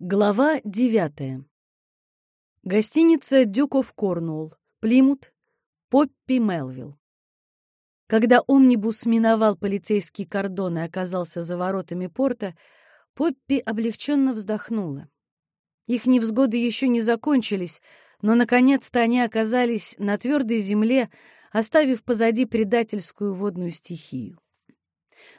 Глава девятая. Гостиница «Дюк оф Корнуолл», Плимут, Поппи Мелвилл. Когда омнибус миновал полицейский кордон и оказался за воротами порта, Поппи облегченно вздохнула. Их невзгоды еще не закончились, но, наконец-то, они оказались на твердой земле, оставив позади предательскую водную стихию.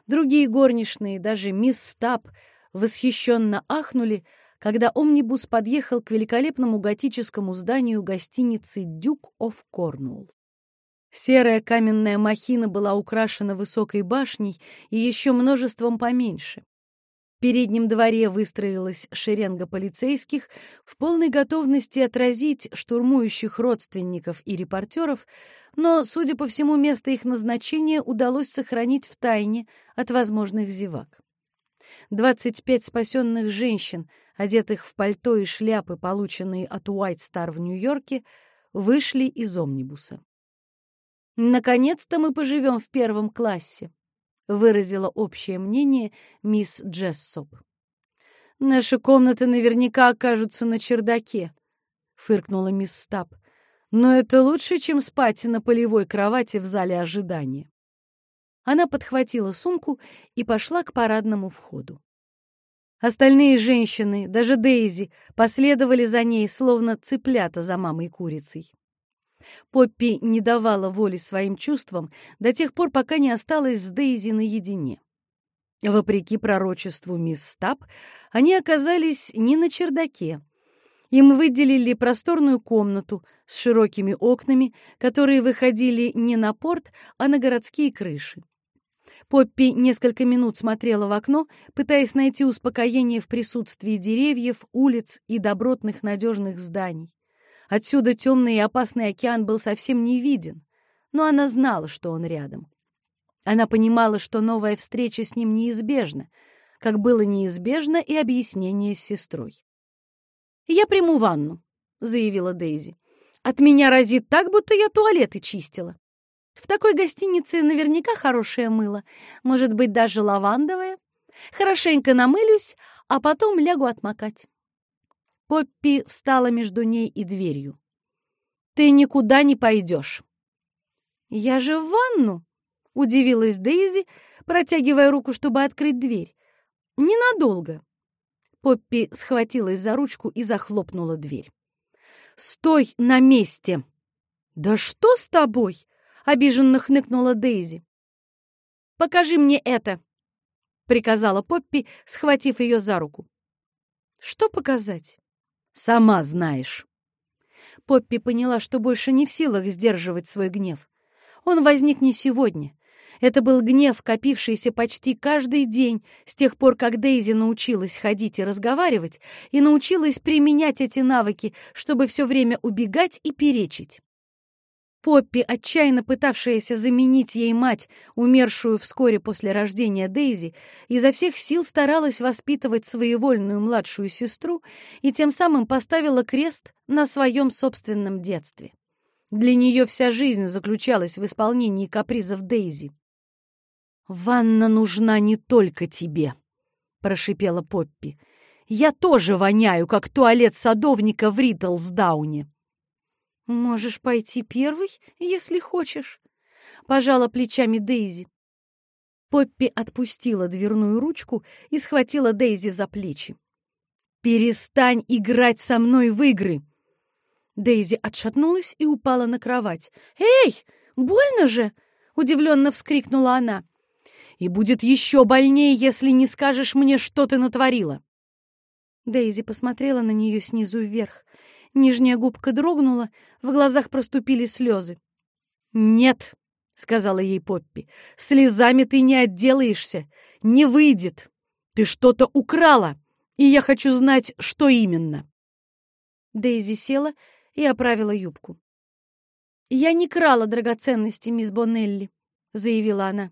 Другие горничные, даже мисс Стаб, восхищенно ахнули — когда омнибус подъехал к великолепному готическому зданию гостиницы «Дюк оф Корнуолл». Серая каменная махина была украшена высокой башней и еще множеством поменьше. В переднем дворе выстроилась шеренга полицейских в полной готовности отразить штурмующих родственников и репортеров, но, судя по всему, место их назначения удалось сохранить в тайне от возможных зевак. 25 спасенных женщин, одетых в пальто и шляпы, полученные от White Star в Нью-Йорке, вышли из омнибуса. «Наконец-то мы поживем в первом классе», — выразила общее мнение мисс Джессоп. «Наши комнаты наверняка окажутся на чердаке», — фыркнула мисс Стаб. «Но это лучше, чем спать на полевой кровати в зале ожидания». Она подхватила сумку и пошла к парадному входу. Остальные женщины, даже Дейзи, последовали за ней, словно цыплята за мамой курицей. Поппи не давала воли своим чувствам до тех пор, пока не осталась с Дейзи наедине. Вопреки пророчеству мисс Стаб, они оказались не на чердаке. Им выделили просторную комнату с широкими окнами, которые выходили не на порт, а на городские крыши. Поппи несколько минут смотрела в окно, пытаясь найти успокоение в присутствии деревьев, улиц и добротных надежных зданий. Отсюда темный и опасный океан был совсем не виден, но она знала, что он рядом. Она понимала, что новая встреча с ним неизбежна, как было неизбежно и объяснение с сестрой. «Я приму ванну», — заявила Дейзи. «От меня разит так, будто я туалеты чистила». В такой гостинице наверняка хорошее мыло, может быть, даже лавандовое. Хорошенько намылюсь, а потом лягу отмокать. Поппи встала между ней и дверью. «Ты никуда не пойдешь». «Я же в ванну!» — удивилась Дейзи, протягивая руку, чтобы открыть дверь. «Ненадолго». Поппи схватилась за ручку и захлопнула дверь. «Стой на месте!» «Да что с тобой?» Обиженно хныкнула Дейзи. «Покажи мне это!» — приказала Поппи, схватив ее за руку. «Что показать?» «Сама знаешь». Поппи поняла, что больше не в силах сдерживать свой гнев. Он возник не сегодня. Это был гнев, копившийся почти каждый день с тех пор, как Дейзи научилась ходить и разговаривать, и научилась применять эти навыки, чтобы все время убегать и перечить. Поппи, отчаянно пытавшаяся заменить ей мать, умершую вскоре после рождения Дейзи, изо всех сил старалась воспитывать своевольную младшую сестру и тем самым поставила крест на своем собственном детстве. Для нее вся жизнь заключалась в исполнении капризов Дейзи. «Ванна нужна не только тебе», — прошипела Поппи. «Я тоже воняю, как туалет садовника в Ритлсдауне». «Можешь пойти первый, если хочешь», — пожала плечами Дейзи. Поппи отпустила дверную ручку и схватила Дейзи за плечи. «Перестань играть со мной в игры!» Дейзи отшатнулась и упала на кровать. «Эй, больно же!» — удивленно вскрикнула она. «И будет еще больнее, если не скажешь мне, что ты натворила!» Дейзи посмотрела на нее снизу вверх. Нижняя губка дрогнула, в глазах проступили слезы. «Нет», — сказала ей Поппи, — «слезами ты не отделаешься, не выйдет. Ты что-то украла, и я хочу знать, что именно». Дейзи села и оправила юбку. «Я не крала драгоценности, мисс Боннелли», — заявила она.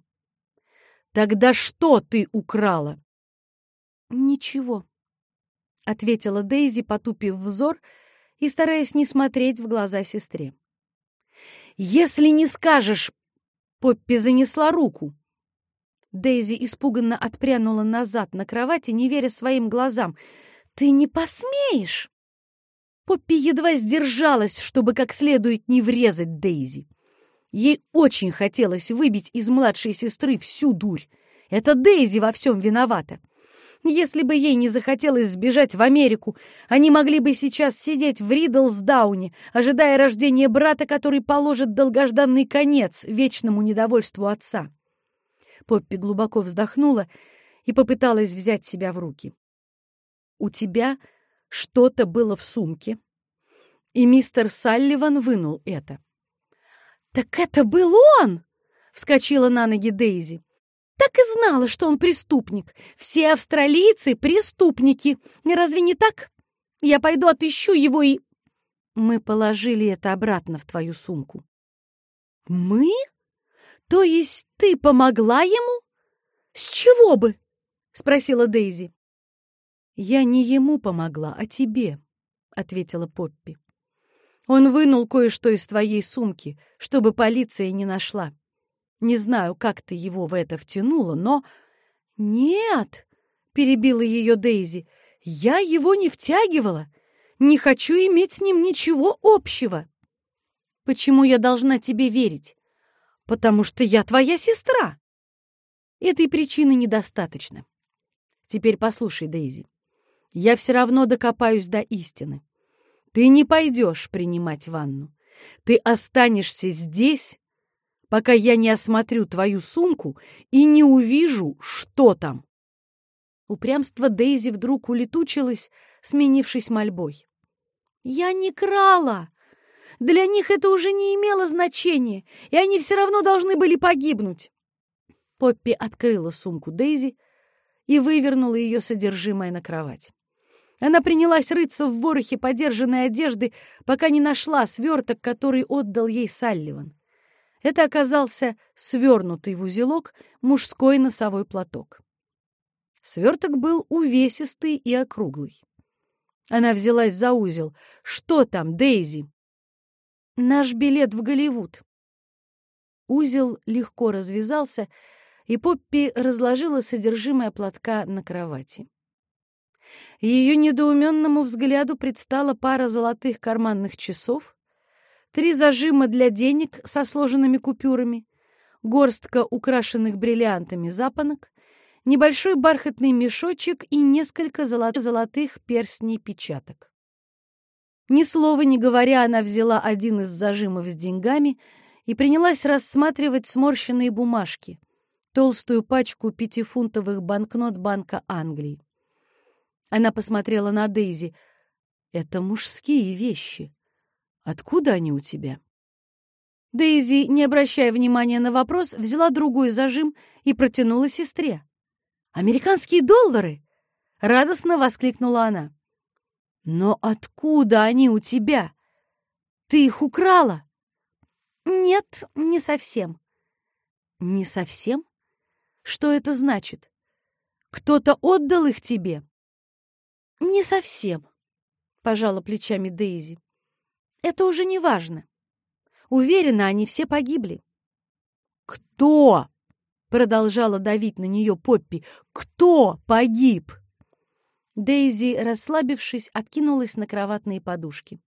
«Тогда что ты украла?» «Ничего», — ответила Дейзи, потупив взор, — и стараясь не смотреть в глаза сестре. «Если не скажешь...» Поппи занесла руку. Дейзи испуганно отпрянула назад на кровати, не веря своим глазам. «Ты не посмеешь!» Поппи едва сдержалась, чтобы как следует не врезать Дейзи. Ей очень хотелось выбить из младшей сестры всю дурь. Это Дейзи во всем виновата. Если бы ей не захотелось сбежать в Америку, они могли бы сейчас сидеть в Ридлсдауне, ожидая рождения брата, который положит долгожданный конец вечному недовольству отца. Поппи глубоко вздохнула и попыталась взять себя в руки. «У тебя что-то было в сумке, и мистер Салливан вынул это». «Так это был он!» — вскочила на ноги Дейзи. Так и знала, что он преступник. Все австралийцы — преступники. Разве не так? Я пойду отыщу его и... Мы положили это обратно в твою сумку. Мы? То есть ты помогла ему? С чего бы? Спросила Дейзи. Я не ему помогла, а тебе, ответила Поппи. Он вынул кое-что из твоей сумки, чтобы полиция не нашла. Не знаю, как ты его в это втянула, но... Нет, перебила ее Дейзи, я его не втягивала. Не хочу иметь с ним ничего общего. Почему я должна тебе верить? Потому что я твоя сестра. Этой причины недостаточно. Теперь послушай, Дейзи. Я все равно докопаюсь до истины. Ты не пойдешь принимать ванну. Ты останешься здесь пока я не осмотрю твою сумку и не увижу, что там. Упрямство Дейзи вдруг улетучилось, сменившись мольбой. «Я не крала! Для них это уже не имело значения, и они все равно должны были погибнуть!» Поппи открыла сумку Дейзи и вывернула ее содержимое на кровать. Она принялась рыться в ворохе подержанной одежды, пока не нашла сверток, который отдал ей Салливан. Это оказался свернутый в узелок мужской носовой платок. Сверток был увесистый и округлый. Она взялась за узел. «Что там, Дейзи?» «Наш билет в Голливуд». Узел легко развязался, и Поппи разложила содержимое платка на кровати. Ее недоуменному взгляду предстала пара золотых карманных часов, три зажима для денег со сложенными купюрами, горстка украшенных бриллиантами запонок, небольшой бархатный мешочек и несколько золотых перстней-печаток. Ни слова не говоря, она взяла один из зажимов с деньгами и принялась рассматривать сморщенные бумажки, толстую пачку пятифунтовых банкнот Банка Англии. Она посмотрела на Дейзи. «Это мужские вещи. Откуда они у тебя?» Дейзи, не обращая внимания на вопрос, взяла другой зажим и протянула сестре. «Американские доллары!» — радостно воскликнула она. «Но откуда они у тебя? Ты их украла?» «Нет, не совсем». «Не совсем? Что это значит? Кто-то отдал их тебе?» «Не совсем», — пожала плечами Дейзи. Это уже не важно. Уверена, они все погибли. «Кто?» — продолжала давить на нее Поппи. «Кто погиб?» Дейзи, расслабившись, откинулась на кроватные подушки.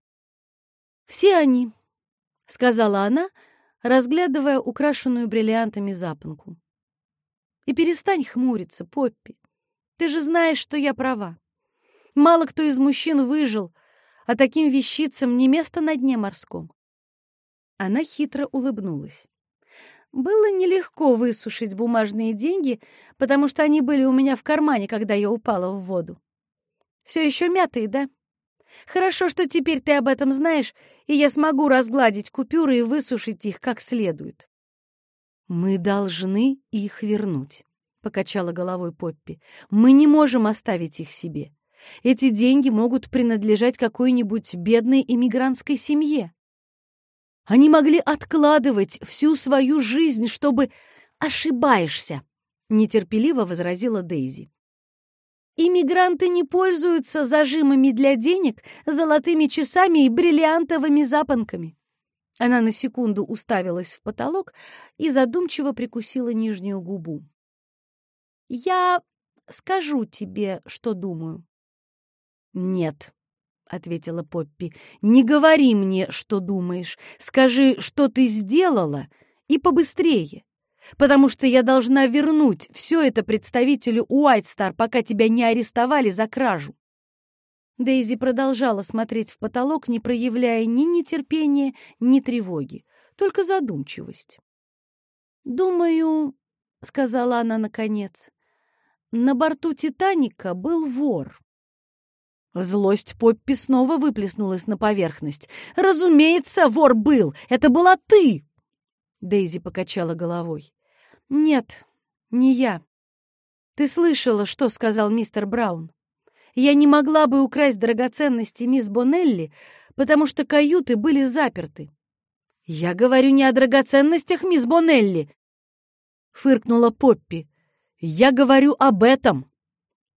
«Все они», — сказала она, разглядывая украшенную бриллиантами запонку. «И перестань хмуриться, Поппи. Ты же знаешь, что я права. Мало кто из мужчин выжил, а таким вещицам не место на дне морском. Она хитро улыбнулась. Было нелегко высушить бумажные деньги, потому что они были у меня в кармане, когда я упала в воду. Все еще мятые, да? Хорошо, что теперь ты об этом знаешь, и я смогу разгладить купюры и высушить их как следует. Мы должны их вернуть, покачала головой Поппи. Мы не можем оставить их себе. Эти деньги могут принадлежать какой-нибудь бедной иммигрантской семье. Они могли откладывать всю свою жизнь, чтобы... Ошибаешься, нетерпеливо возразила Дейзи. Иммигранты не пользуются зажимами для денег, золотыми часами и бриллиантовыми запонками. Она на секунду уставилась в потолок и задумчиво прикусила нижнюю губу. «Я скажу тебе, что думаю. «Нет», — ответила Поппи, — «не говори мне, что думаешь. Скажи, что ты сделала, и побыстрее, потому что я должна вернуть все это представителю Уайтстар, пока тебя не арестовали за кражу». Дейзи продолжала смотреть в потолок, не проявляя ни нетерпения, ни тревоги, только задумчивость. «Думаю», — сказала она наконец, — «на борту «Титаника» был вор». Злость Поппи снова выплеснулась на поверхность. «Разумеется, вор был! Это была ты!» Дейзи покачала головой. «Нет, не я. Ты слышала, что сказал мистер Браун? Я не могла бы украсть драгоценности мисс Бонелли, потому что каюты были заперты. Я говорю не о драгоценностях мисс Бонелли, фыркнула Поппи. Я говорю об этом.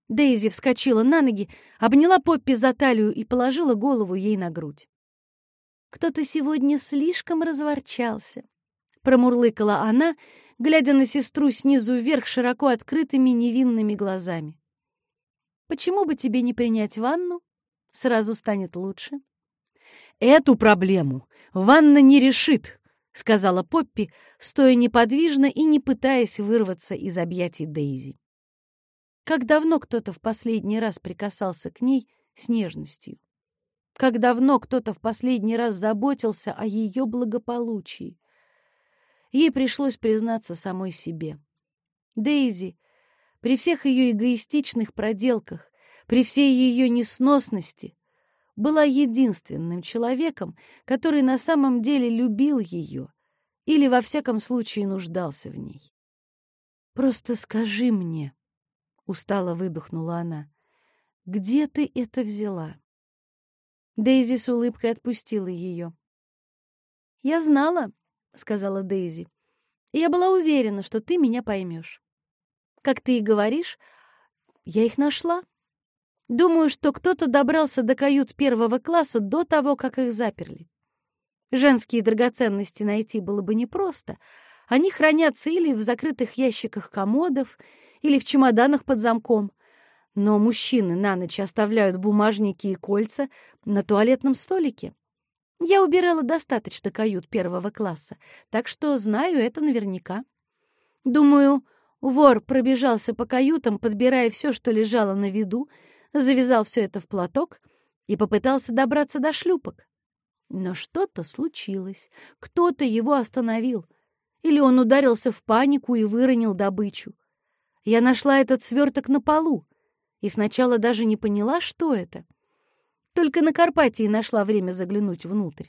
Дейзи вскочила на ноги, обняла Поппи за талию и положила голову ей на грудь. «Кто-то сегодня слишком разворчался», — промурлыкала она, глядя на сестру снизу вверх широко открытыми невинными глазами. Почему бы тебе не принять ванну? Сразу станет лучше. Эту проблему ванна не решит, сказала Поппи, стоя неподвижно и не пытаясь вырваться из объятий Дейзи. Как давно кто-то в последний раз прикасался к ней с нежностью? Как давно кто-то в последний раз заботился о ее благополучии? Ей пришлось признаться самой себе. Дейзи при всех ее эгоистичных проделках, при всей ее несносности, была единственным человеком, который на самом деле любил ее или, во всяком случае, нуждался в ней. «Просто скажи мне», — устало выдохнула она, — «где ты это взяла?» Дейзи с улыбкой отпустила ее. «Я знала», — сказала Дейзи. «Я была уверена, что ты меня поймешь. Как ты и говоришь, я их нашла. Думаю, что кто-то добрался до кают первого класса до того, как их заперли. Женские драгоценности найти было бы непросто. Они хранятся или в закрытых ящиках комодов, или в чемоданах под замком. Но мужчины на ночь оставляют бумажники и кольца на туалетном столике. Я убирала достаточно кают первого класса, так что знаю это наверняка. Думаю, Вор пробежался по каютам, подбирая все, что лежало на виду, завязал все это в платок и попытался добраться до шлюпок. Но что-то случилось. Кто-то его остановил. Или он ударился в панику и выронил добычу. Я нашла этот сверток на полу и сначала даже не поняла, что это. Только на Карпатии нашла время заглянуть внутрь.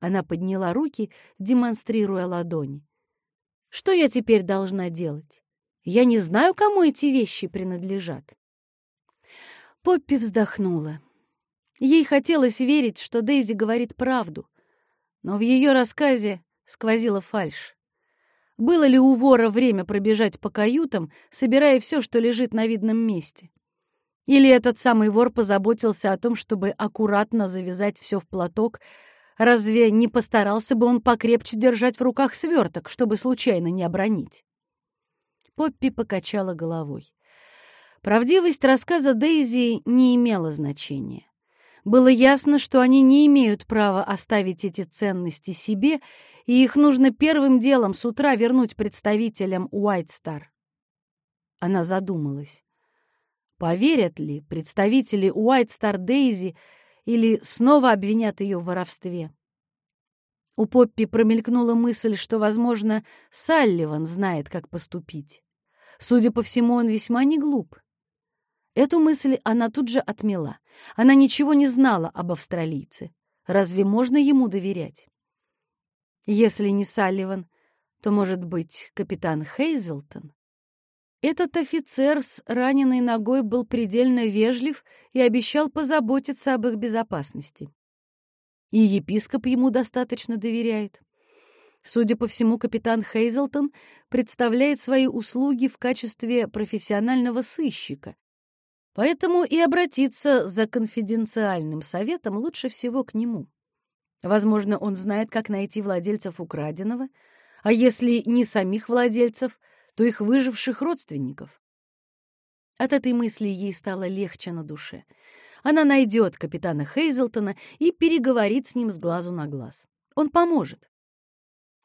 Она подняла руки, демонстрируя ладони. Что я теперь должна делать? Я не знаю, кому эти вещи принадлежат. Поппи вздохнула. Ей хотелось верить, что Дейзи говорит правду, но в ее рассказе сквозила фальшь. Было ли у вора время пробежать по каютам, собирая все, что лежит на видном месте? Или этот самый вор позаботился о том, чтобы аккуратно завязать все в платок, Разве не постарался бы он покрепче держать в руках сверток, чтобы случайно не обронить? Поппи покачала головой. Правдивость рассказа Дейзи не имела значения. Было ясно, что они не имеют права оставить эти ценности себе, и их нужно первым делом с утра вернуть представителям Уайтстар. Она задумалась. Поверят ли представители Уайтстар Дейзи, или снова обвинят ее в воровстве. У Поппи промелькнула мысль, что, возможно, Салливан знает, как поступить. Судя по всему, он весьма не глуп. Эту мысль она тут же отмела. Она ничего не знала об австралийце. Разве можно ему доверять? Если не Салливан, то, может быть, капитан Хейзелтон? Этот офицер с раненой ногой был предельно вежлив и обещал позаботиться об их безопасности. И епископ ему достаточно доверяет. Судя по всему, капитан Хейзелтон представляет свои услуги в качестве профессионального сыщика, поэтому и обратиться за конфиденциальным советом лучше всего к нему. Возможно, он знает, как найти владельцев украденного, а если не самих владельцев — то их выживших родственников. От этой мысли ей стало легче на душе. Она найдет капитана Хейзелтона и переговорит с ним с глазу на глаз. Он поможет.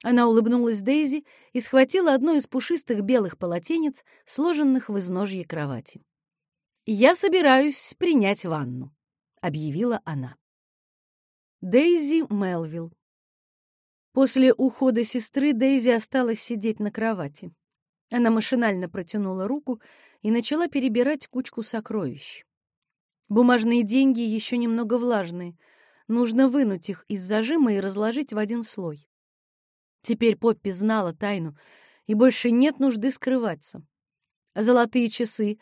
Она улыбнулась Дейзи и схватила одно из пушистых белых полотенец, сложенных в изножье кровати. «Я собираюсь принять ванну», — объявила она. Дейзи Мелвилл. После ухода сестры Дейзи осталась сидеть на кровати. Она машинально протянула руку и начала перебирать кучку сокровищ. Бумажные деньги еще немного влажные. Нужно вынуть их из зажима и разложить в один слой. Теперь Поппи знала тайну, и больше нет нужды скрываться. Золотые часы,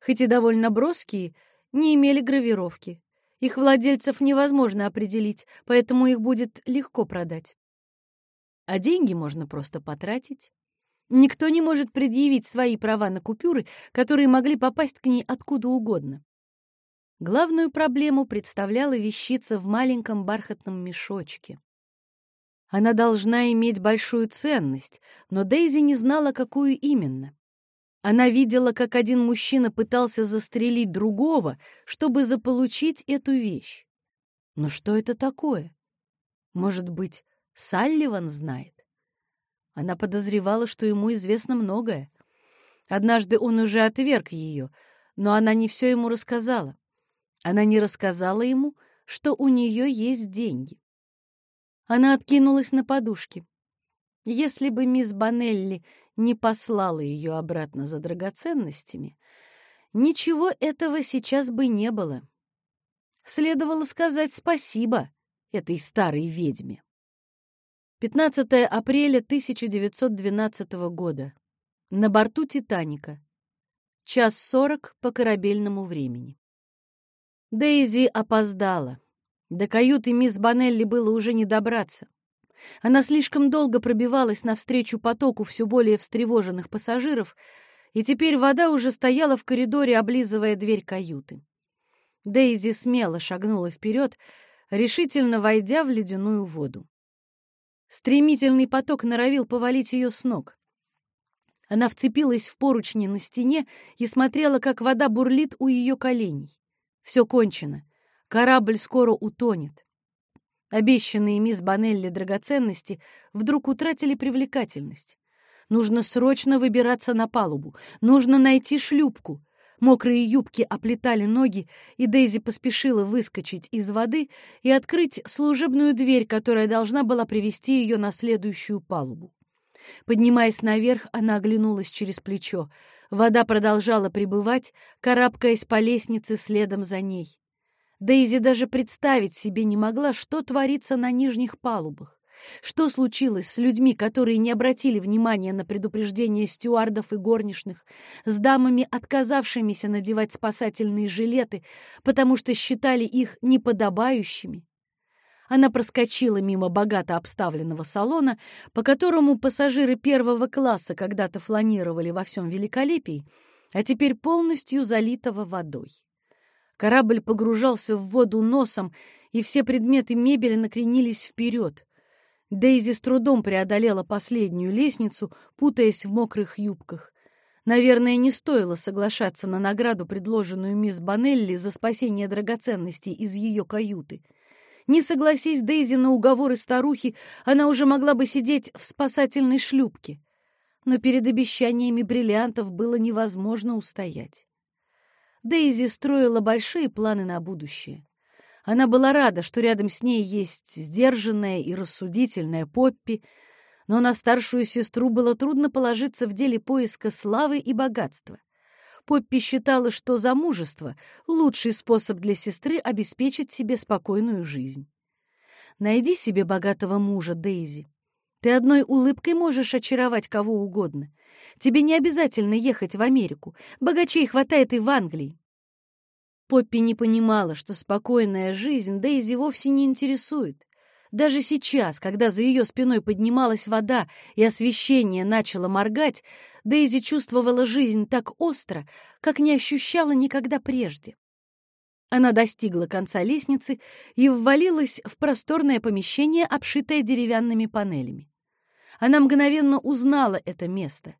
хоть и довольно броские, не имели гравировки. Их владельцев невозможно определить, поэтому их будет легко продать. А деньги можно просто потратить. Никто не может предъявить свои права на купюры, которые могли попасть к ней откуда угодно. Главную проблему представляла вещица в маленьком бархатном мешочке. Она должна иметь большую ценность, но Дейзи не знала, какую именно. Она видела, как один мужчина пытался застрелить другого, чтобы заполучить эту вещь. Но что это такое? Может быть, Салливан знает? Она подозревала, что ему известно многое. Однажды он уже отверг ее, но она не все ему рассказала. Она не рассказала ему, что у нее есть деньги. Она откинулась на подушке. Если бы мисс Банелли не послала ее обратно за драгоценностями, ничего этого сейчас бы не было. Следовало сказать спасибо этой старой ведьме. 15 апреля 1912 года. На борту «Титаника». Час сорок по корабельному времени. Дейзи опоздала. До каюты мисс Банелли было уже не добраться. Она слишком долго пробивалась навстречу потоку все более встревоженных пассажиров, и теперь вода уже стояла в коридоре, облизывая дверь каюты. Дейзи смело шагнула вперед, решительно войдя в ледяную воду. Стремительный поток норовил повалить ее с ног. Она вцепилась в поручни на стене и смотрела, как вода бурлит у ее коленей. Все кончено. Корабль скоро утонет. Обещанные мисс Банелли драгоценности вдруг утратили привлекательность. Нужно срочно выбираться на палубу. Нужно найти шлюпку. Мокрые юбки оплетали ноги, и Дейзи поспешила выскочить из воды и открыть служебную дверь, которая должна была привести ее на следующую палубу. Поднимаясь наверх, она оглянулась через плечо. Вода продолжала прибывать, карабкаясь по лестнице следом за ней. Дейзи даже представить себе не могла, что творится на нижних палубах. Что случилось с людьми, которые не обратили внимания на предупреждения стюардов и горничных, с дамами, отказавшимися надевать спасательные жилеты, потому что считали их неподобающими? Она проскочила мимо богато обставленного салона, по которому пассажиры первого класса когда-то фланировали во всем великолепии, а теперь полностью залитого водой. Корабль погружался в воду носом, и все предметы мебели накренились вперед. Дейзи с трудом преодолела последнюю лестницу, путаясь в мокрых юбках. Наверное, не стоило соглашаться на награду, предложенную мисс Банелли за спасение драгоценностей из ее каюты. Не согласись Дейзи на уговоры старухи, она уже могла бы сидеть в спасательной шлюпке. Но перед обещаниями бриллиантов было невозможно устоять. Дейзи строила большие планы на будущее. Она была рада, что рядом с ней есть сдержанная и рассудительная Поппи, но на старшую сестру было трудно положиться в деле поиска славы и богатства. Поппи считала, что замужество — лучший способ для сестры обеспечить себе спокойную жизнь. Найди себе богатого мужа, Дейзи. Ты одной улыбкой можешь очаровать кого угодно. Тебе не обязательно ехать в Америку. Богачей хватает и в Англии. Поппи не понимала, что спокойная жизнь Дейзи вовсе не интересует. Даже сейчас, когда за ее спиной поднималась вода и освещение начало моргать, Дейзи чувствовала жизнь так остро, как не ощущала никогда прежде. Она достигла конца лестницы и ввалилась в просторное помещение, обшитое деревянными панелями. Она мгновенно узнала это место.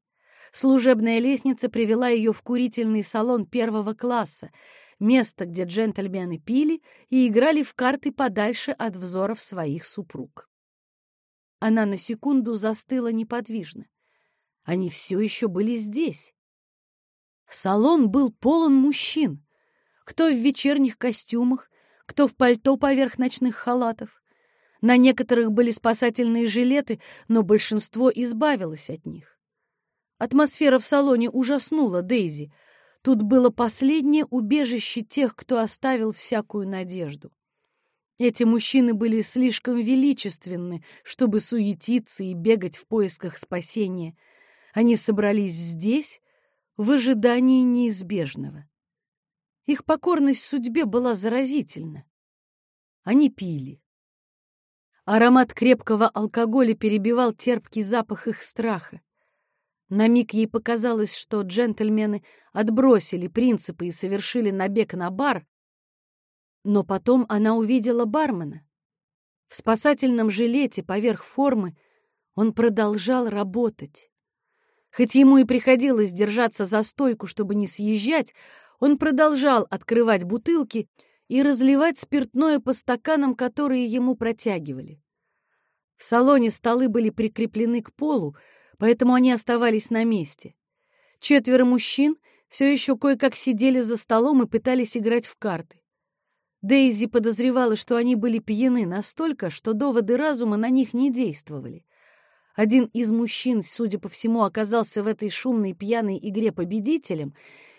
Служебная лестница привела ее в курительный салон первого класса, место, где джентльмены пили и играли в карты подальше от взоров своих супруг. Она на секунду застыла неподвижно. Они все еще были здесь. Салон был полон мужчин. Кто в вечерних костюмах, кто в пальто поверх ночных халатов. На некоторых были спасательные жилеты, но большинство избавилось от них. Атмосфера в салоне ужаснула Дейзи. Тут было последнее убежище тех, кто оставил всякую надежду. Эти мужчины были слишком величественны, чтобы суетиться и бегать в поисках спасения. Они собрались здесь в ожидании неизбежного. Их покорность судьбе была заразительна. Они пили. Аромат крепкого алкоголя перебивал терпкий запах их страха. На миг ей показалось, что джентльмены отбросили принципы и совершили набег на бар, но потом она увидела бармена. В спасательном жилете поверх формы он продолжал работать. Хоть ему и приходилось держаться за стойку, чтобы не съезжать, он продолжал открывать бутылки и разливать спиртное по стаканам, которые ему протягивали. В салоне столы были прикреплены к полу, поэтому они оставались на месте. Четверо мужчин все еще кое-как сидели за столом и пытались играть в карты. Дейзи подозревала, что они были пьяны настолько, что доводы разума на них не действовали. Один из мужчин, судя по всему, оказался в этой шумной пьяной игре победителем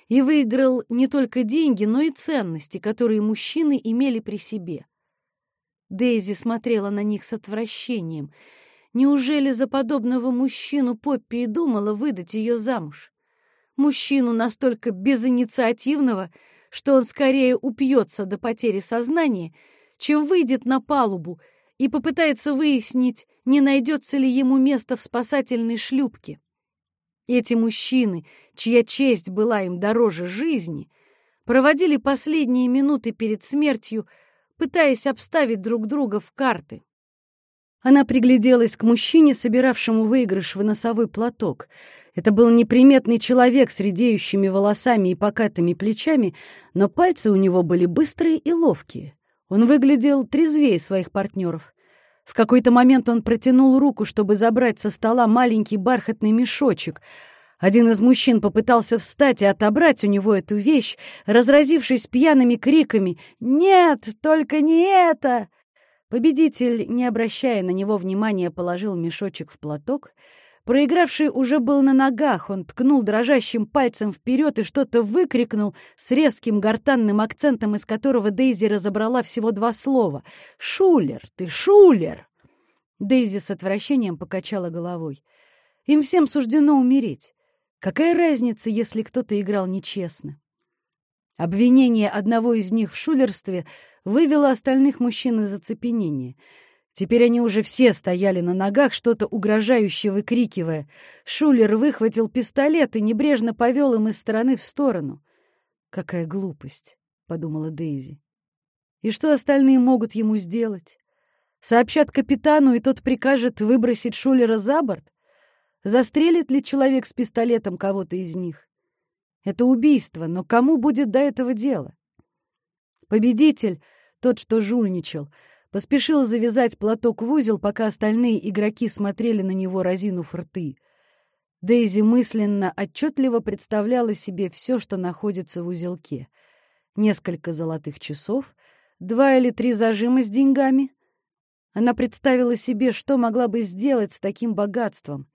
и выиграл не только деньги, но и ценности, которые мужчины имели при себе. Дейзи смотрела на них с отвращением. Неужели за подобного мужчину Поппи и думала выдать ее замуж? Мужчину настолько безинициативного, что он скорее упьется до потери сознания, чем выйдет на палубу и попытается выяснить, не найдется ли ему место в спасательной шлюпке. Эти мужчины, чья честь была им дороже жизни, проводили последние минуты перед смертью, пытаясь обставить друг друга в карты. Она пригляделась к мужчине, собиравшему выигрыш в носовой платок. Это был неприметный человек с редеющими волосами и покатыми плечами, но пальцы у него были быстрые и ловкие. Он выглядел трезвее своих партнеров. В какой-то момент он протянул руку, чтобы забрать со стола маленький бархатный мешочек. Один из мужчин попытался встать и отобрать у него эту вещь, разразившись пьяными криками «Нет, только не это!» Победитель, не обращая на него внимания, положил мешочек в платок. Проигравший уже был на ногах, он ткнул дрожащим пальцем вперед и что-то выкрикнул с резким гортанным акцентом, из которого Дейзи разобрала всего два слова. «Шулер! Ты шулер!» Дейзи с отвращением покачала головой. «Им всем суждено умереть. Какая разница, если кто-то играл нечестно?» Обвинение одного из них в шулерстве вывело остальных мужчин из оцепенения. Теперь они уже все стояли на ногах, что-то угрожающе выкрикивая. Шулер выхватил пистолет и небрежно повел им из стороны в сторону. «Какая глупость!» — подумала Дейзи. «И что остальные могут ему сделать? Сообщат капитану, и тот прикажет выбросить Шулера за борт? Застрелит ли человек с пистолетом кого-то из них? Это убийство, но кому будет до этого дела? Победитель, тот, что жульничал, поспешил завязать платок в узел, пока остальные игроки смотрели на него, разинув рты. Дейзи мысленно отчетливо представляла себе все, что находится в узелке. Несколько золотых часов, два или три зажима с деньгами. Она представила себе, что могла бы сделать с таким богатством.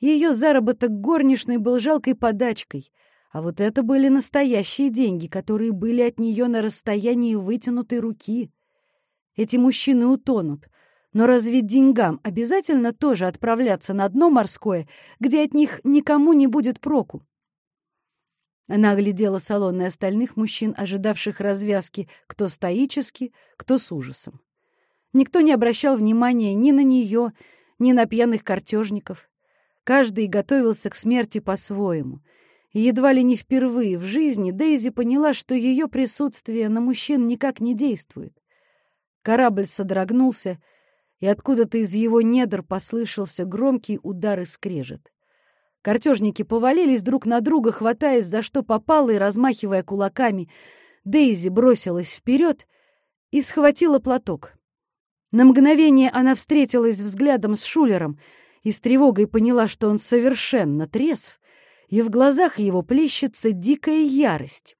Ее заработок горничной был жалкой подачкой — а вот это были настоящие деньги, которые были от нее на расстоянии вытянутой руки. Эти мужчины утонут. Но разве деньгам обязательно тоже отправляться на дно морское, где от них никому не будет проку? Она оглядела салон и остальных мужчин, ожидавших развязки, кто стоически, кто с ужасом. Никто не обращал внимания ни на нее, ни на пьяных картежников. Каждый готовился к смерти по-своему — едва ли не впервые в жизни Дейзи поняла, что ее присутствие на мужчин никак не действует. Корабль содрогнулся, и откуда-то из его недр послышался громкий удар и скрежет. Картежники повалились друг на друга, хватаясь за что попало и размахивая кулаками. Дейзи бросилась вперед и схватила платок. На мгновение она встретилась взглядом с Шулером и с тревогой поняла, что он совершенно трезв, и в глазах его плещется дикая ярость.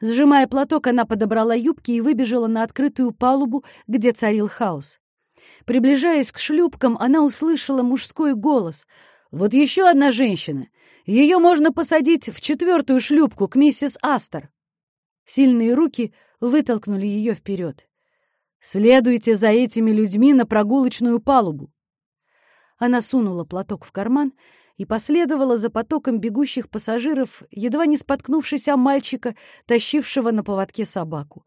Сжимая платок, она подобрала юбки и выбежала на открытую палубу, где царил хаос. Приближаясь к шлюпкам, она услышала мужской голос. «Вот еще одна женщина! Ее можно посадить в четвертую шлюпку к миссис Астер!» Сильные руки вытолкнули ее вперед. «Следуйте за этими людьми на прогулочную палубу!» Она сунула платок в карман и последовала за потоком бегущих пассажиров, едва не споткнувшись о мальчика, тащившего на поводке собаку.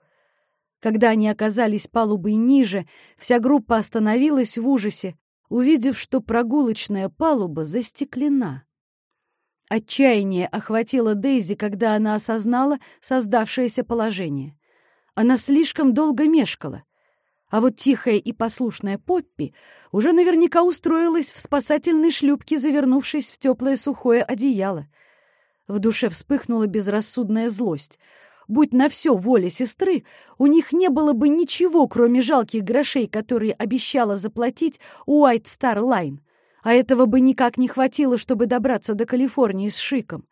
Когда они оказались палубой ниже, вся группа остановилась в ужасе, увидев, что прогулочная палуба застеклена. Отчаяние охватило Дейзи, когда она осознала создавшееся положение. Она слишком долго мешкала. А вот тихая и послушная Поппи уже наверняка устроилась в спасательной шлюпке, завернувшись в теплое сухое одеяло. В душе вспыхнула безрассудная злость — Будь на все воля сестры, у них не было бы ничего, кроме жалких грошей, которые обещала заплатить Уайт Стар Лайн. А этого бы никак не хватило, чтобы добраться до Калифорнии с шиком.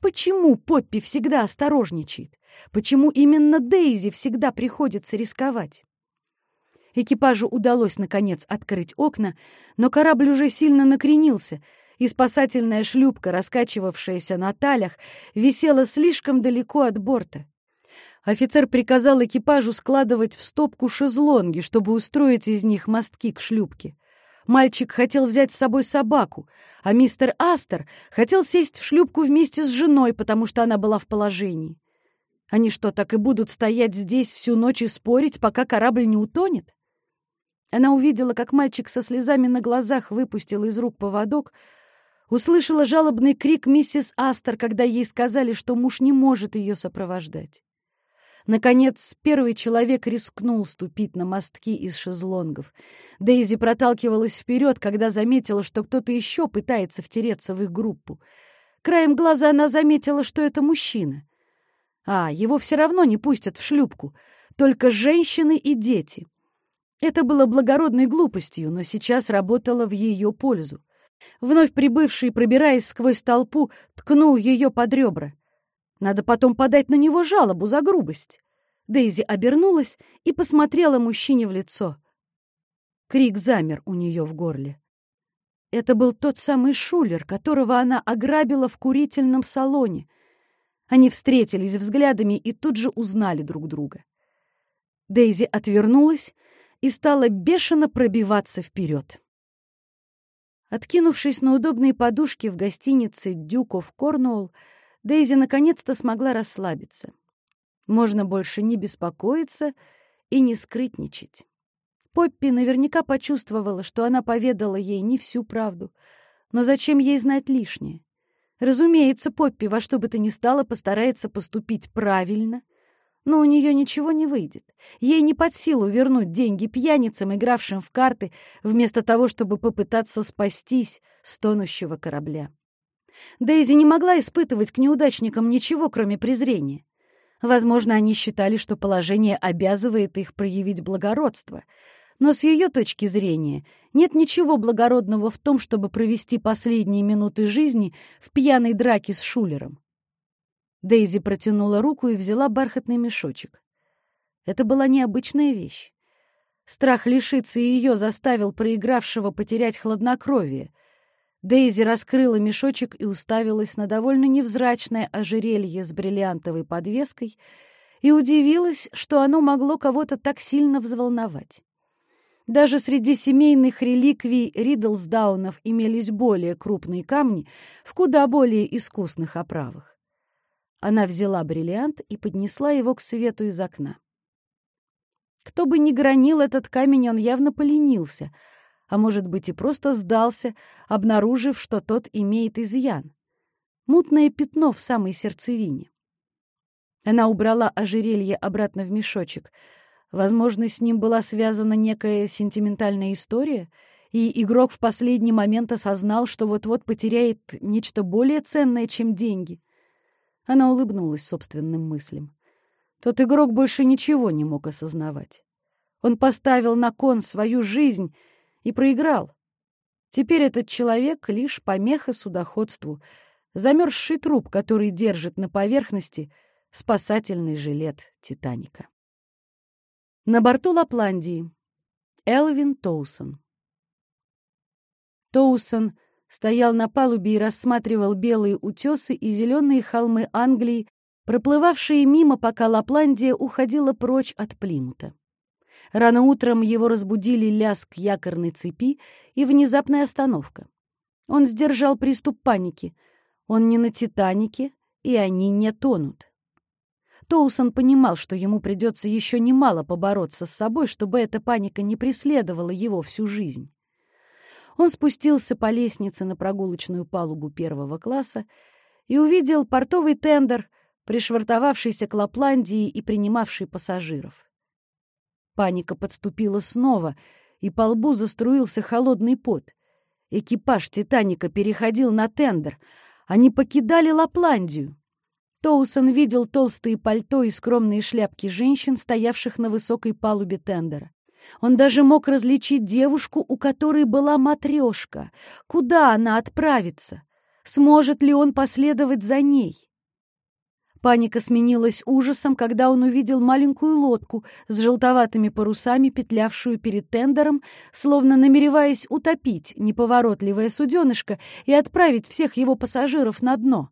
Почему Поппи всегда осторожничает? Почему именно Дейзи всегда приходится рисковать? Экипажу удалось, наконец, открыть окна, но корабль уже сильно накренился — и спасательная шлюпка, раскачивавшаяся на талях, висела слишком далеко от борта. Офицер приказал экипажу складывать в стопку шезлонги, чтобы устроить из них мостки к шлюпке. Мальчик хотел взять с собой собаку, а мистер Астер хотел сесть в шлюпку вместе с женой, потому что она была в положении. Они что, так и будут стоять здесь всю ночь и спорить, пока корабль не утонет? Она увидела, как мальчик со слезами на глазах выпустил из рук поводок, услышала жалобный крик миссис Астер, когда ей сказали, что муж не может ее сопровождать. Наконец, первый человек рискнул ступить на мостки из шезлонгов. Дейзи проталкивалась вперед, когда заметила, что кто-то еще пытается втереться в их группу. Краем глаза она заметила, что это мужчина. А, его все равно не пустят в шлюпку. Только женщины и дети. Это было благородной глупостью, но сейчас работало в ее пользу. Вновь прибывший, пробираясь сквозь толпу, ткнул ее под ребра. Надо потом подать на него жалобу за грубость. Дейзи обернулась и посмотрела мужчине в лицо. Крик замер у нее в горле. Это был тот самый шулер, которого она ограбила в курительном салоне. Они встретились взглядами и тут же узнали друг друга. Дейзи отвернулась и стала бешено пробиваться вперед. Откинувшись на удобные подушки в гостинице «Дюков Корнуолл», Дейзи наконец-то смогла расслабиться. Можно больше не беспокоиться и не скрытничать. Поппи наверняка почувствовала, что она поведала ей не всю правду. Но зачем ей знать лишнее? Разумеется, Поппи во что бы то ни стало постарается поступить правильно, но у нее ничего не выйдет. Ей не под силу вернуть деньги пьяницам, игравшим в карты, вместо того, чтобы попытаться спастись с тонущего корабля. Дейзи не могла испытывать к неудачникам ничего, кроме презрения. Возможно, они считали, что положение обязывает их проявить благородство. Но с ее точки зрения нет ничего благородного в том, чтобы провести последние минуты жизни в пьяной драке с Шулером. Дейзи протянула руку и взяла бархатный мешочек. Это была необычная вещь. Страх лишиться ее заставил проигравшего потерять хладнокровие — Дейзи раскрыла мешочек и уставилась на довольно невзрачное ожерелье с бриллиантовой подвеской и удивилась, что оно могло кого-то так сильно взволновать. Даже среди семейных реликвий Ридлсдаунов имелись более крупные камни в куда более искусных оправах. Она взяла бриллиант и поднесла его к свету из окна. Кто бы ни гранил этот камень, он явно поленился — а может быть и просто сдался, обнаружив, что тот имеет изъян. Мутное пятно в самой сердцевине. Она убрала ожерелье обратно в мешочек. Возможно, с ним была связана некая сентиментальная история, и игрок в последний момент осознал, что вот-вот потеряет нечто более ценное, чем деньги. Она улыбнулась собственным мыслям. Тот игрок больше ничего не мог осознавать. Он поставил на кон свою жизнь и проиграл. Теперь этот человек — лишь помеха судоходству, замерзший труп, который держит на поверхности спасательный жилет «Титаника». На борту Лапландии. Элвин Тоусон. Тоусон стоял на палубе и рассматривал белые утесы и зеленые холмы Англии, проплывавшие мимо, пока Лапландия уходила прочь от Плимута. Рано утром его разбудили лязг якорной цепи и внезапная остановка. Он сдержал приступ паники. Он не на «Титанике», и они не тонут. Тоусон понимал, что ему придется еще немало побороться с собой, чтобы эта паника не преследовала его всю жизнь. Он спустился по лестнице на прогулочную палубу первого класса и увидел портовый тендер, пришвартовавшийся к Лапландии и принимавший пассажиров. Паника подступила снова, и по лбу заструился холодный пот. Экипаж «Титаника» переходил на тендер. Они покидали Лапландию. Тоусон видел толстые пальто и скромные шляпки женщин, стоявших на высокой палубе тендера. Он даже мог различить девушку, у которой была матрешка. Куда она отправится? Сможет ли он последовать за ней? Паника сменилась ужасом, когда он увидел маленькую лодку с желтоватыми парусами, петлявшую перед тендером, словно намереваясь утопить неповоротливое суденышко и отправить всех его пассажиров на дно.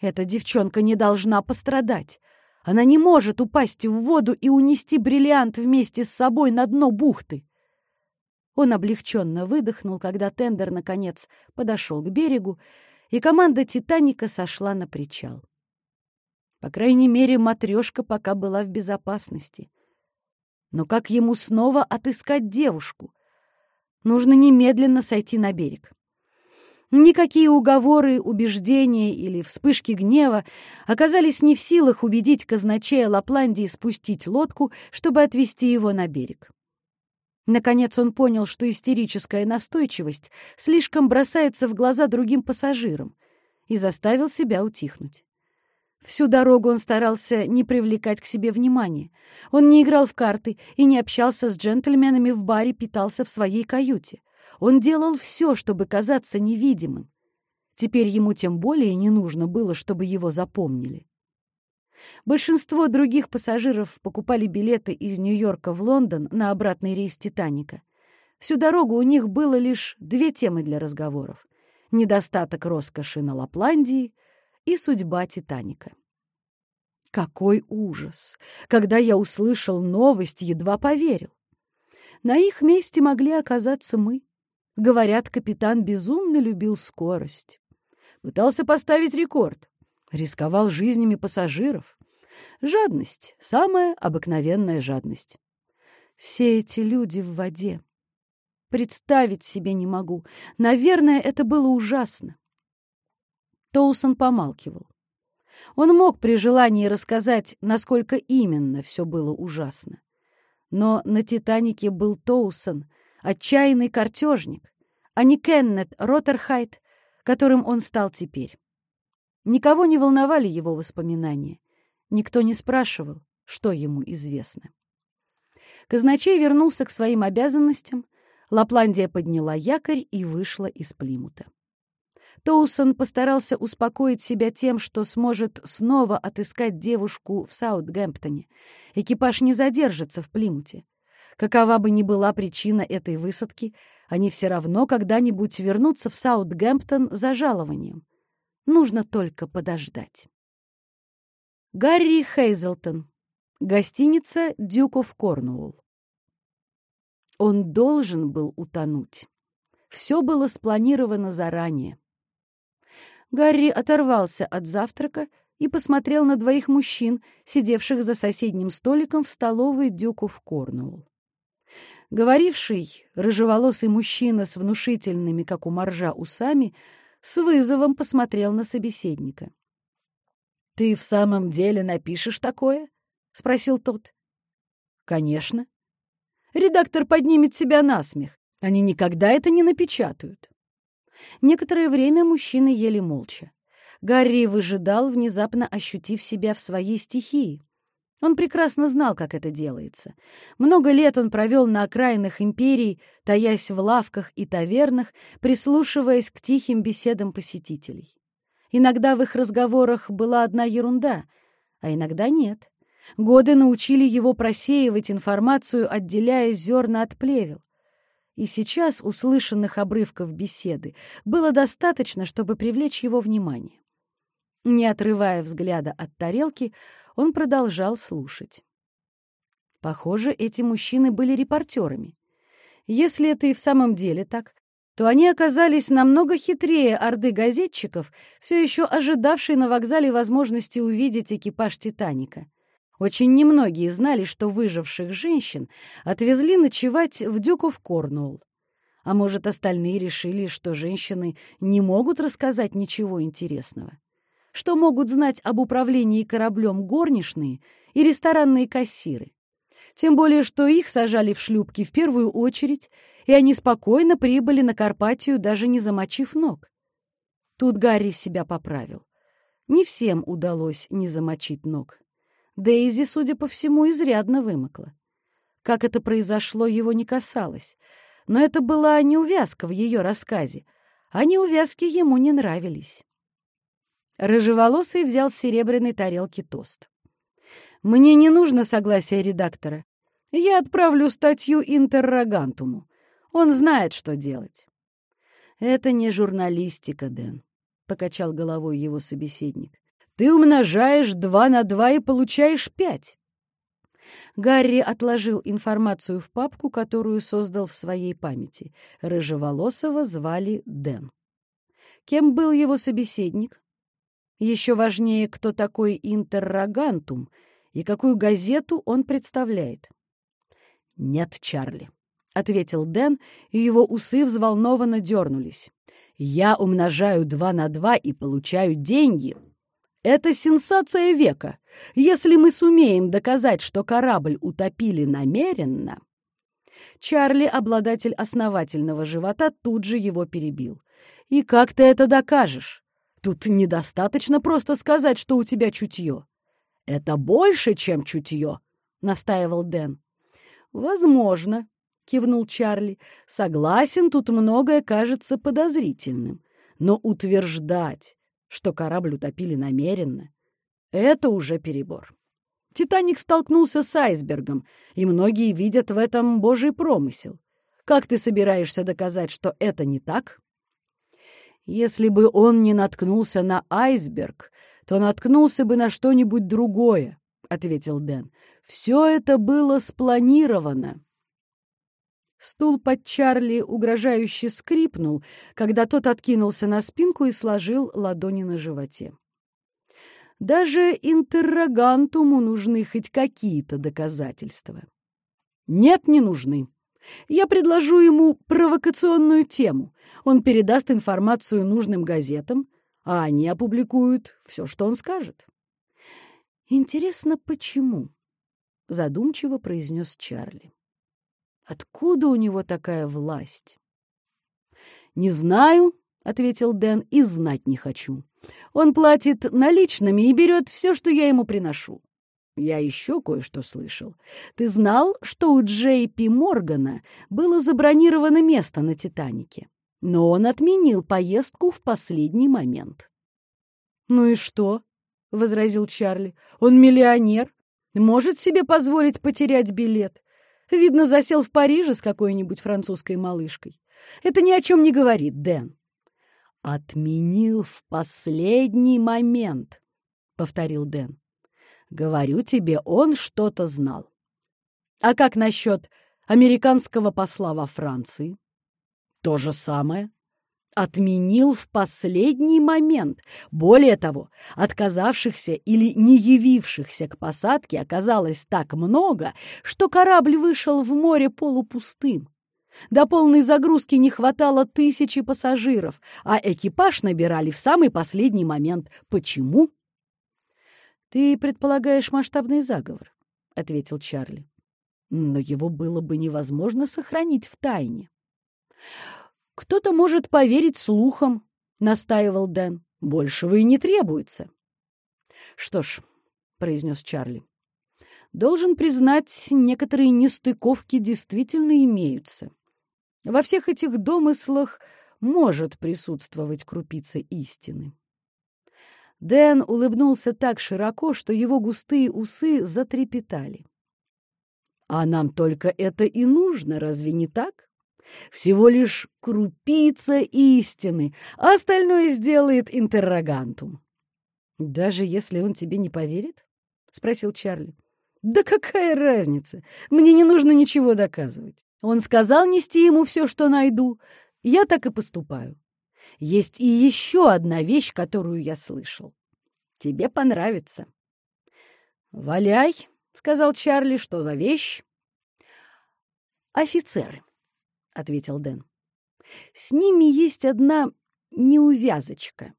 Эта девчонка не должна пострадать. Она не может упасть в воду и унести бриллиант вместе с собой на дно бухты. Он облегченно выдохнул, когда тендер, наконец, подошел к берегу, и команда «Титаника» сошла на причал. По крайней мере, матрешка пока была в безопасности. Но как ему снова отыскать девушку? Нужно немедленно сойти на берег. Никакие уговоры, убеждения или вспышки гнева оказались не в силах убедить казначея Лапландии спустить лодку, чтобы отвезти его на берег. Наконец он понял, что истерическая настойчивость слишком бросается в глаза другим пассажирам, и заставил себя утихнуть. Всю дорогу он старался не привлекать к себе внимания. Он не играл в карты и не общался с джентльменами в баре, питался в своей каюте. Он делал все, чтобы казаться невидимым. Теперь ему тем более не нужно было, чтобы его запомнили. Большинство других пассажиров покупали билеты из Нью-Йорка в Лондон на обратный рейс «Титаника». Всю дорогу у них было лишь две темы для разговоров — недостаток роскоши на Лапландии и судьба Титаника. Какой ужас! Когда я услышал новость, едва поверил. На их месте могли оказаться мы. Говорят, капитан безумно любил скорость. Пытался поставить рекорд. Рисковал жизнями пассажиров. Жадность — самая обыкновенная жадность. Все эти люди в воде. Представить себе не могу. Наверное, это было ужасно. Тоусон помалкивал. Он мог при желании рассказать, насколько именно все было ужасно. Но на «Титанике» был Тоусон, отчаянный картежник, а не Кеннет Роттерхайт, которым он стал теперь. Никого не волновали его воспоминания. Никто не спрашивал, что ему известно. Казначей вернулся к своим обязанностям, Лапландия подняла якорь и вышла из Плимута. Тоусон постарался успокоить себя тем, что сможет снова отыскать девушку в Саутгемптоне. Экипаж не задержится в Плимуте. Какова бы ни была причина этой высадки, они все равно когда-нибудь вернутся в Саутгемптон за жалованием. Нужно только подождать. Гарри Хейзелтон. Гостиница «Дюков Корнуолл». Он должен был утонуть. Все было спланировано заранее. Гарри оторвался от завтрака и посмотрел на двоих мужчин, сидевших за соседним столиком в столовой Дюку в Корнуолл. Говоривший, рыжеволосый мужчина с внушительными, как у моржа, усами, с вызовом посмотрел на собеседника. «Ты в самом деле напишешь такое?» — спросил тот. «Конечно. Редактор поднимет себя на смех. Они никогда это не напечатают. Некоторое время мужчины ели молча. Гарри выжидал, внезапно ощутив себя в своей стихии. Он прекрасно знал, как это делается. Много лет он провел на окраинах империй, таясь в лавках и тавернах, прислушиваясь к тихим беседам посетителей. Иногда в их разговорах была одна ерунда, а иногда нет. Годы научили его просеивать информацию, отделяя зерна от плевел. И сейчас услышанных обрывков беседы было достаточно, чтобы привлечь его внимание. Не отрывая взгляда от тарелки, он продолжал слушать. Похоже, эти мужчины были репортерами. Если это и в самом деле так, то они оказались намного хитрее орды газетчиков, все еще ожидавшей на вокзале возможности увидеть экипаж «Титаника». Очень немногие знали, что выживших женщин отвезли ночевать в Дюков Корнуолл. А может, остальные решили, что женщины не могут рассказать ничего интересного что могут знать об управлении кораблем горничные и ресторанные кассиры. Тем более, что их сажали в шлюпки в первую очередь, и они спокойно прибыли на Карпатию, даже не замочив ног. Тут Гарри себя поправил. Не всем удалось не замочить ног. Дейзи, судя по всему, изрядно вымокла. Как это произошло, его не касалось. Но это была неувязка в ее рассказе, а неувязки ему не нравились. Рыжеволосый взял с серебряной тарелки тост. «Мне не нужно согласие редактора. Я отправлю статью интеррогантуму. Он знает, что делать». «Это не журналистика, Дэн», — покачал головой его собеседник. «Ты умножаешь два на два и получаешь пять». Гарри отложил информацию в папку, которую создал в своей памяти. Рыжеволосого звали Дэн. Кем был его собеседник? Еще важнее, кто такой интеррогантум и какую газету он представляет. «Нет, Чарли», — ответил Дэн, и его усы взволнованно дернулись. «Я умножаю два на два и получаю деньги. Это сенсация века. Если мы сумеем доказать, что корабль утопили намеренно...» Чарли, обладатель основательного живота, тут же его перебил. «И как ты это докажешь? Тут недостаточно просто сказать, что у тебя чутье. Это больше, чем чутье, — настаивал Дэн. Возможно, — кивнул Чарли. Согласен, тут многое кажется подозрительным. Но утверждать, что корабль утопили намеренно, это уже перебор. Титаник столкнулся с айсбергом, и многие видят в этом божий промысел. Как ты собираешься доказать, что это не так? Если бы он не наткнулся на айсберг, то наткнулся бы на что-нибудь другое, — ответил Дэн. Все это было спланировано. Стул под Чарли угрожающе скрипнул, когда тот откинулся на спинку и сложил ладони на животе. Даже интеррогантуму нужны хоть какие-то доказательства. Нет, не нужны. Я предложу ему провокационную тему. Он передаст информацию нужным газетам, а они опубликуют все, что он скажет. «Интересно, почему?» — задумчиво произнес Чарли. «Откуда у него такая власть?» «Не знаю», — ответил Дэн, — «и знать не хочу. Он платит наличными и берет все, что я ему приношу. Я еще кое-что слышал. Ты знал, что у Джей Пи Моргана было забронировано место на «Титанике», но он отменил поездку в последний момент. «Ну и что?» — возразил Чарли. «Он миллионер, может себе позволить потерять билет. Видно, засел в Париже с какой-нибудь французской малышкой. Это ни о чем не говорит, Дэн». «Отменил в последний момент», — повторил Дэн. Говорю тебе, он что-то знал. А как насчет американского посла во Франции? То же самое. Отменил в последний момент. Более того, отказавшихся или не явившихся к посадке оказалось так много, что корабль вышел в море полупустым. До полной загрузки не хватало тысячи пассажиров, а экипаж набирали в самый последний момент. Почему? «Ты предполагаешь масштабный заговор», — ответил Чарли. «Но его было бы невозможно сохранить в тайне». «Кто-то может поверить слухам», — настаивал Дэн. «Большего и не требуется». «Что ж», — произнес Чарли, Должен признать, некоторые нестыковки действительно имеются. Во всех этих домыслах может присутствовать крупица истины. Дэн улыбнулся так широко, что его густые усы затрепетали. «А нам только это и нужно, разве не так? Всего лишь крупица истины, а остальное сделает интеррогантум». «Даже если он тебе не поверит?» — спросил Чарли. «Да какая разница? Мне не нужно ничего доказывать. Он сказал нести ему все, что найду. Я так и поступаю. Есть и еще одна вещь, которую я слышал. Тебе понравится». «Валяй», — сказал Чарли, — «что за вещь?» «Офицеры», — ответил Дэн. «С ними есть одна неувязочка».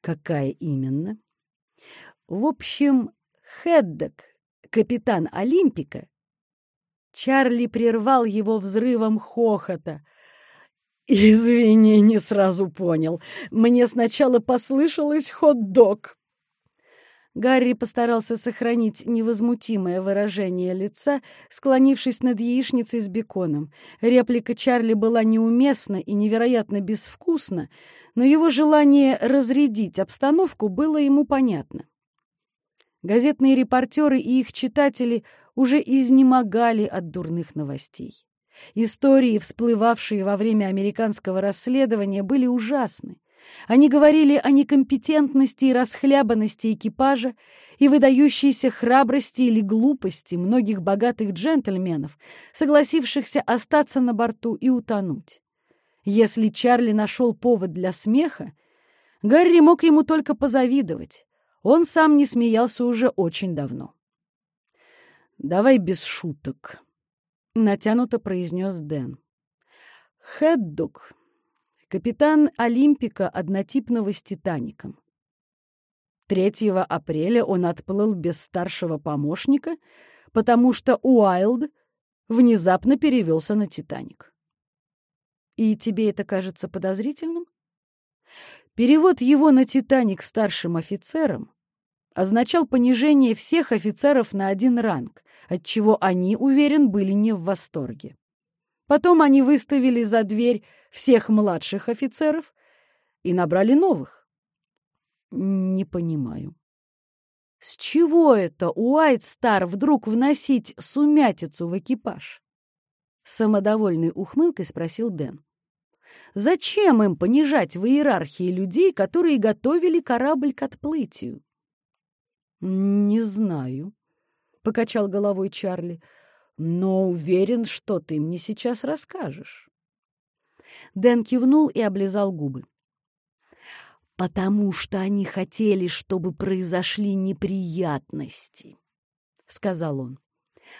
«Какая именно?» «В общем, Хеддок капитан Олимпика, Чарли прервал его взрывом хохота. «Извини, не сразу понял. Мне сначала послышалось хот-дог». Гарри постарался сохранить невозмутимое выражение лица, склонившись над яичницей с беконом. Реплика Чарли была неуместна и невероятно безвкусна, но его желание разрядить обстановку было ему понятно. Газетные репортеры и их читатели уже изнемогали от дурных новостей. Истории, всплывавшие во время американского расследования, были ужасны. Они говорили о некомпетентности и расхлябанности экипажа и выдающейся храбрости или глупости многих богатых джентльменов, согласившихся остаться на борту и утонуть. Если Чарли нашел повод для смеха, Гарри мог ему только позавидовать. Он сам не смеялся уже очень давно. «Давай без шуток», — натянуто произнес Дэн. «Хэддук, капитан Олимпика однотипного с «Титаником». 3 апреля он отплыл без старшего помощника, потому что Уайлд внезапно перевелся на «Титаник». И тебе это кажется подозрительным? Перевод его на «Титаник» старшим офицером означал понижение всех офицеров на один ранг, отчего они, уверен, были не в восторге. Потом они выставили за дверь всех младших офицеров и набрали новых. Не понимаю. С чего это Уайт Стар вдруг вносить сумятицу в экипаж? Самодовольной ухмылкой спросил Дэн. Зачем им понижать в иерархии людей, которые готовили корабль к отплытию? «Не знаю», — покачал головой Чарли, «но уверен, что ты мне сейчас расскажешь». Дэн кивнул и облизал губы. «Потому что они хотели, чтобы произошли неприятности», — сказал он.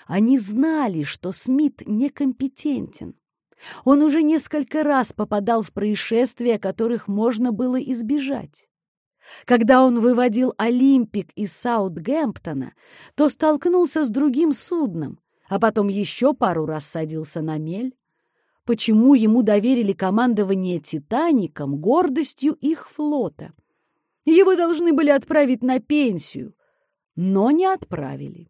«Они знали, что Смит некомпетентен. Он уже несколько раз попадал в происшествия, которых можно было избежать. Когда он выводил «Олимпик» из Саутгемптона, то столкнулся с другим судном, а потом еще пару раз садился на мель. Почему ему доверили командование «Титаником» гордостью их флота? Его должны были отправить на пенсию, но не отправили.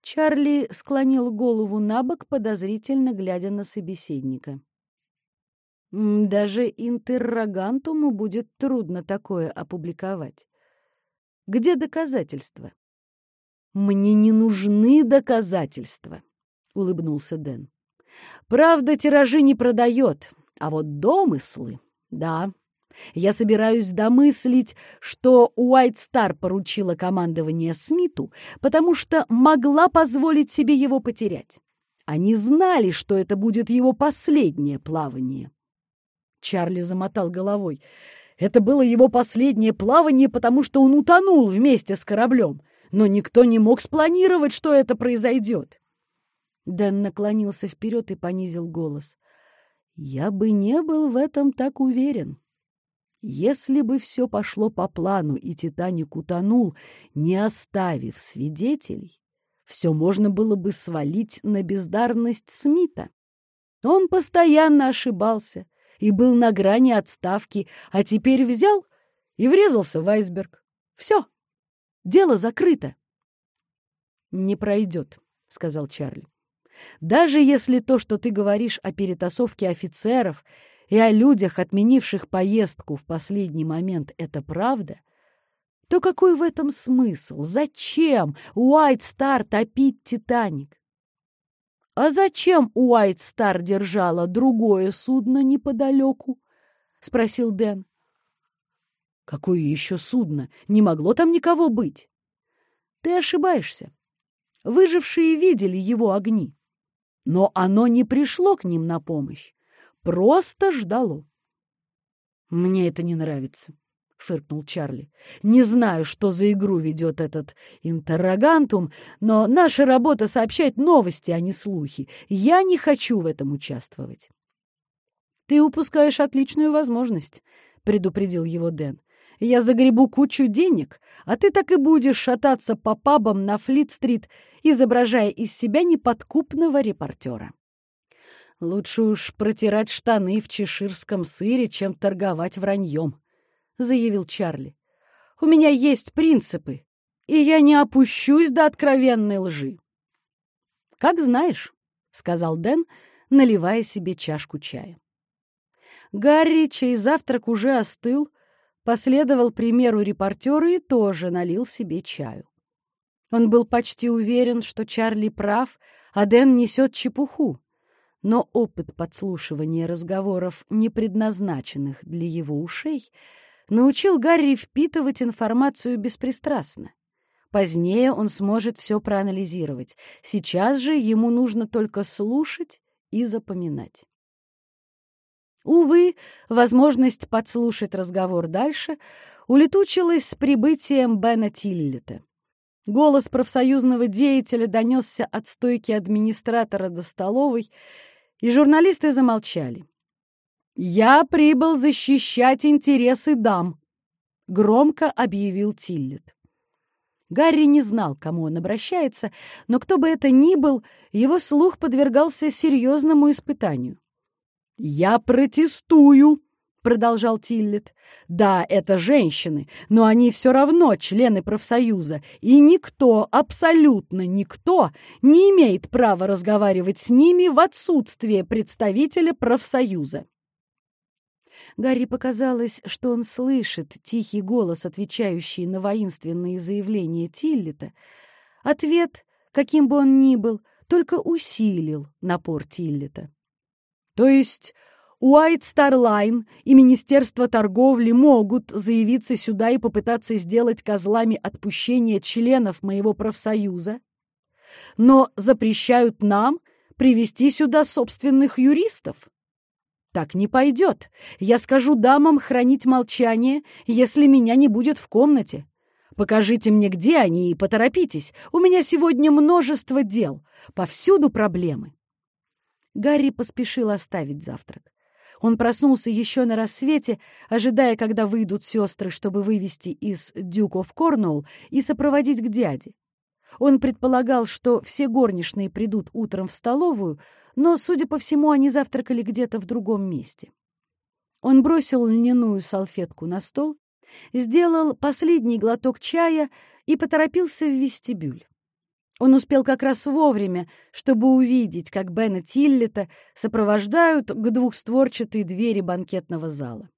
Чарли склонил голову на бок, подозрительно глядя на собеседника. Даже интеррогантуму будет трудно такое опубликовать. Где доказательства? Мне не нужны доказательства, улыбнулся Дэн. Правда, тиражи не продает, а вот домыслы, да. Я собираюсь домыслить, что Уайт Стар поручила командование Смиту, потому что могла позволить себе его потерять. Они знали, что это будет его последнее плавание. Чарли замотал головой. Это было его последнее плавание, потому что он утонул вместе с кораблем. Но никто не мог спланировать, что это произойдет. Дэн наклонился вперед и понизил голос. «Я бы не был в этом так уверен. Если бы все пошло по плану и «Титаник» утонул, не оставив свидетелей, все можно было бы свалить на бездарность Смита. Он постоянно ошибался — и был на грани отставки, а теперь взял и врезался в айсберг. Все, дело закрыто. «Не пройдет», — сказал Чарли. «Даже если то, что ты говоришь о перетасовке офицеров и о людях, отменивших поездку в последний момент, это правда, то какой в этом смысл? Зачем Уайт Стар топить «Титаник»? «А зачем Уайт Стар держала другое судно неподалеку?» — спросил Дэн. «Какое еще судно? Не могло там никого быть!» «Ты ошибаешься. Выжившие видели его огни. Но оно не пришло к ним на помощь, просто ждало». «Мне это не нравится», — фыркнул Чарли. «Не знаю, что за игру ведет этот интеррогантум, но наша работа — сообщать новости, а не слухи. Я не хочу в этом участвовать». «Ты упускаешь отличную возможность», — предупредил его Дэн. «Я загребу кучу денег, а ты так и будешь шататься по пабам на Флит-стрит, изображая из себя неподкупного репортера». «Лучше уж протирать штаны в чеширском сыре, чем торговать враньем», — заявил Чарли. «У меня есть принципы, и я не опущусь до откровенной лжи». «Как знаешь», — сказал Дэн, наливая себе чашку чая. Гарри, чей завтрак уже остыл, последовал примеру репортера и тоже налил себе чаю. Он был почти уверен, что Чарли прав, а Дэн несет чепуху. Но опыт подслушивания разговоров, не предназначенных для его ушей, научил Гарри впитывать информацию беспристрастно. Позднее он сможет все проанализировать. Сейчас же ему нужно только слушать и запоминать. Увы, возможность подслушать разговор дальше улетучилась с прибытием Бена Тиллета. Голос профсоюзного деятеля донесся от стойки администратора до столовой, и журналисты замолчали. «Я прибыл защищать интересы дам», — громко объявил Тиллет. Гарри не знал, к кому он обращается, но кто бы это ни был, его слух подвергался серьезному испытанию. «Я протестую», — продолжал Тиллет. «Да, это женщины, но они все равно члены профсоюза, и никто, абсолютно никто, не имеет права разговаривать с ними в отсутствие представителя профсоюза». Гарри показалось, что он слышит тихий голос, отвечающий на воинственные заявления Тиллета. Ответ, каким бы он ни был, только усилил напор Тиллета. То есть Уайт Стар Лайн и Министерство торговли могут заявиться сюда и попытаться сделать козлами отпущения членов моего профсоюза, но запрещают нам привести сюда собственных юристов. Так не пойдет. Я скажу дамам хранить молчание, если меня не будет в комнате. Покажите мне, где они, и поторопитесь. У меня сегодня множество дел. Повсюду проблемы. Гарри поспешил оставить завтрак. Он проснулся еще на рассвете, ожидая, когда выйдут сестры, чтобы вывести из Дюков Корнуолл и сопроводить к дяде. Он предполагал, что все горничные придут утром в столовую, но, судя по всему, они завтракали где-то в другом месте. Он бросил льняную салфетку на стол, сделал последний глоток чая и поторопился в вестибюль. Он успел как раз вовремя, чтобы увидеть, как Бена Тиллета сопровождают к двухстворчатой двери банкетного зала.